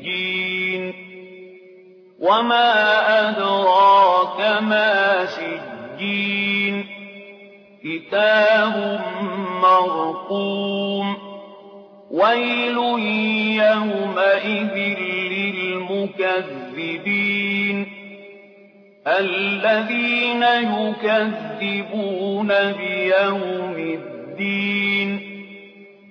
سجين وما أدراك ما سجين. كتاب مرقوم. ويل يومئذ للمكذبين. الذين يكذبون بيوم الدين.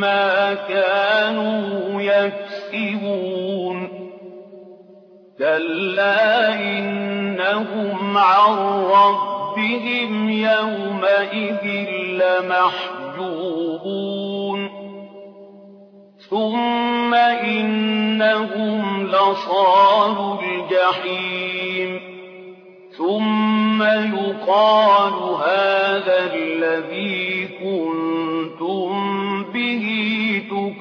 ما كانوا يكسبون كلا إنهم عن ربهم يومئذ لمحجوبون ثم إنهم لصال الجحيم ثم يقال هذا الذي كنتم به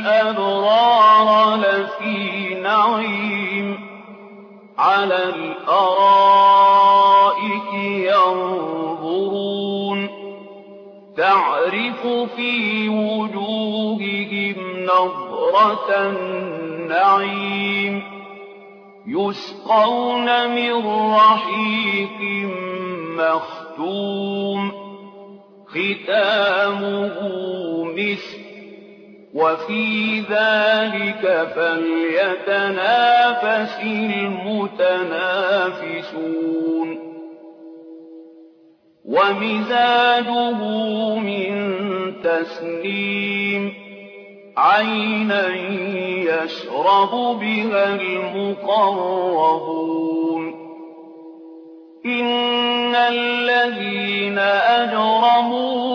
الأبرار لفي نعيم على الأرائك ينظرون. تعرف في وجوههم نظرة النعيم يسقون من رحيق مختوم. ختامه مسك وفي ذلك فليتنافس المتنافسون. ومزاجه من تسنيم عينا يشرب بها المقربون. إن الذين أجرموا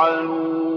يَفْعَلُونَ